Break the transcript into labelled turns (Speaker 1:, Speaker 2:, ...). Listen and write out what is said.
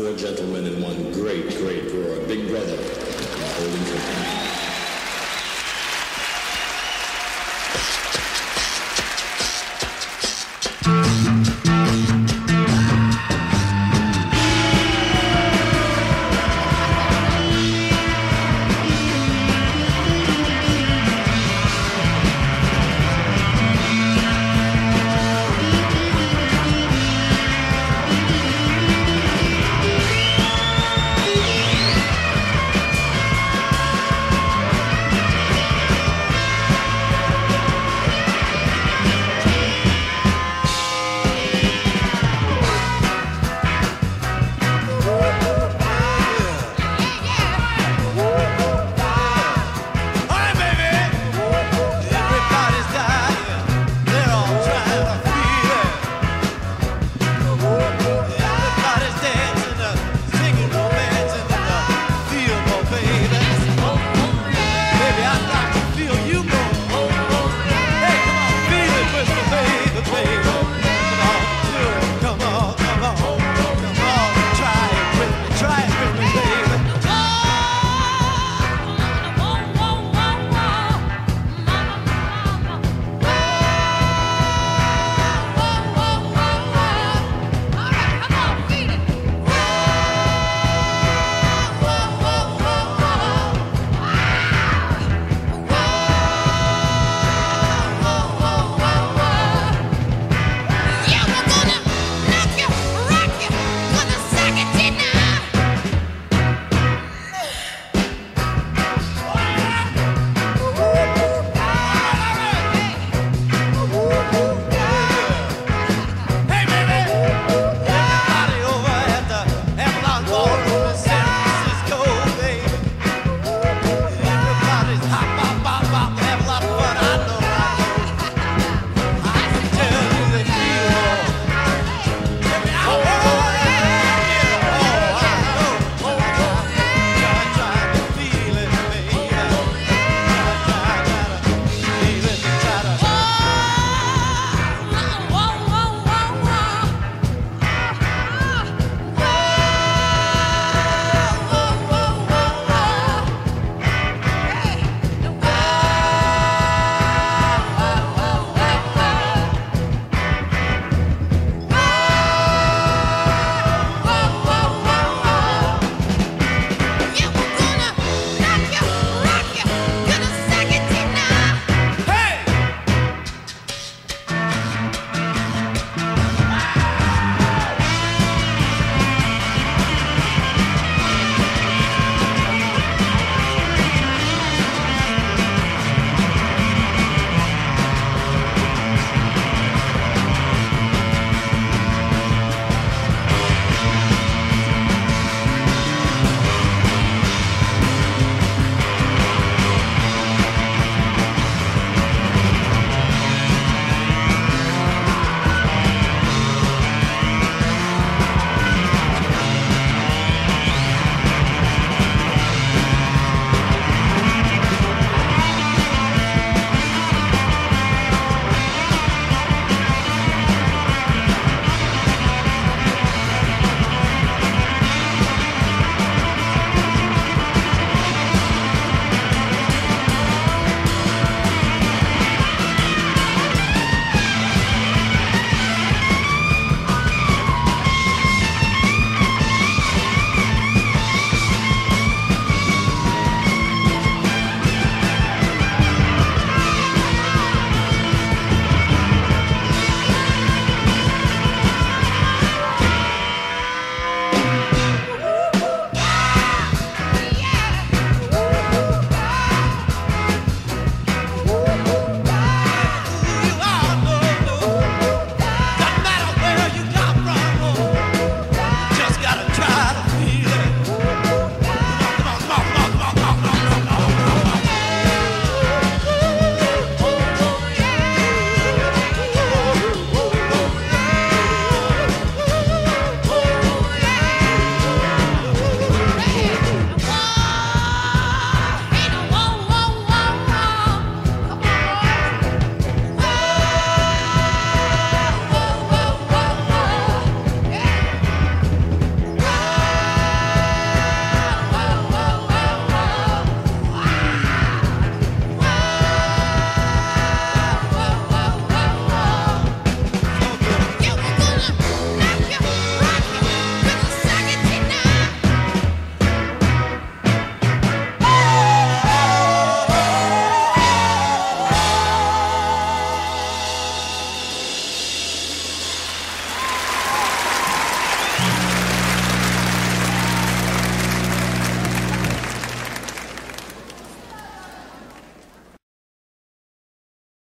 Speaker 1: four gentlemen and one great, great roar. Big brother, holding company.